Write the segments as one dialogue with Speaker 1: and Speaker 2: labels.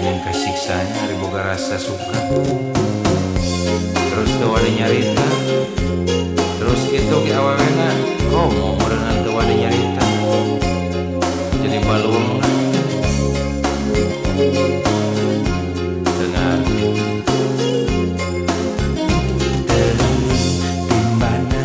Speaker 1: nyiksa hari boga rasa suka. Terus tuh ada nyarita. Terus itu ke awalnya mau dengan tuh ada nyarita? Jadi balung dengar
Speaker 2: di mana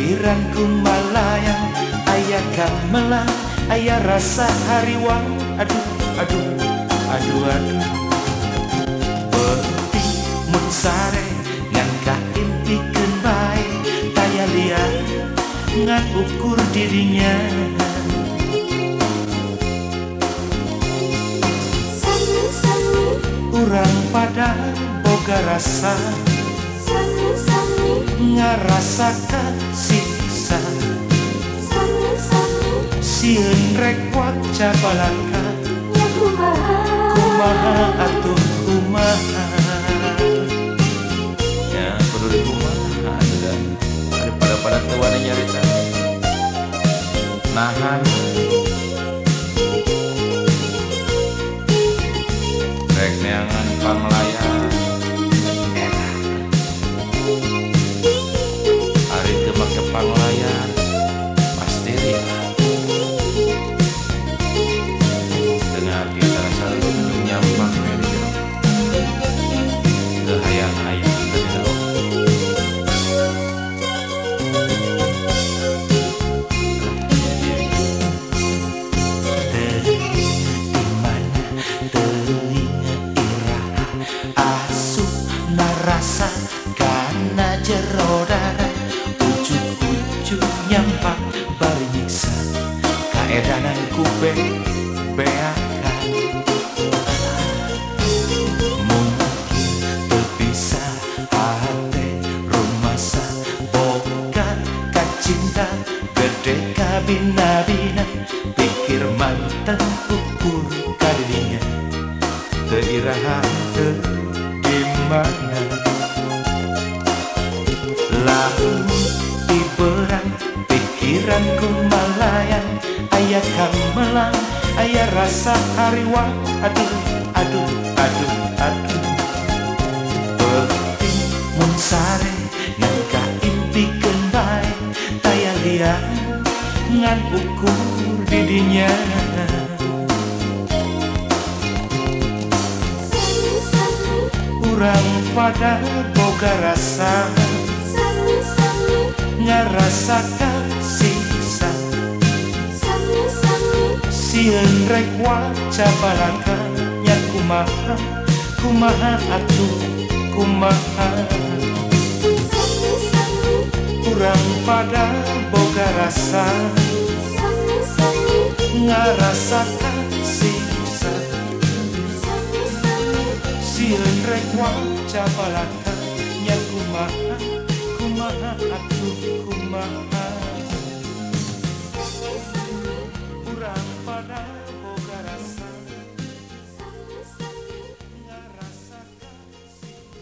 Speaker 2: pikiranku malayang Ayah kamelang, ayah rasa hariwang Aduh, aduh, aduh, aduh Penting mun sare ngangka impikeun bae Taya liat ngan ukur dirinya. Urang pada boga rasa
Speaker 3: sani-sani,
Speaker 2: ngarasakan siksa. Sieun rek waca balaka
Speaker 3: ya kumaha,
Speaker 2: Kumaha atuh kumaha?
Speaker 1: Ya perlu di rumah ada daripada pada tua ada nyarita nahan. Rek neangan panglayan
Speaker 2: Asup Karena jero dada Ujuk-ujuk nyampak Bari nyiksa Kaedanan kube Beakan. Mungkin bisa hati rumasa Boga kacinta Gede kabina-bina Pikir mantan ukur kadirinya Teirahan te di mana Lalu di berang Pikiranku malayang Ayah kamelang Ayah rasa hariwang. Aduh, aduh, aduh, aduh. Penting mun sare impi bae Taya liang Ngan ukur didinya Urang pada boga rasa.
Speaker 3: Sani-sani,
Speaker 2: Ngarasakan siksa
Speaker 3: sani-sani,
Speaker 2: Sieun rek waca balaka Ya kumaha, kumaha atuh, kumaha.
Speaker 3: Sani-sani,
Speaker 2: Urang pada boga rasa. Ngarasakan siksa Saikwa capalaka nya kumaha kumaha atuh kumaha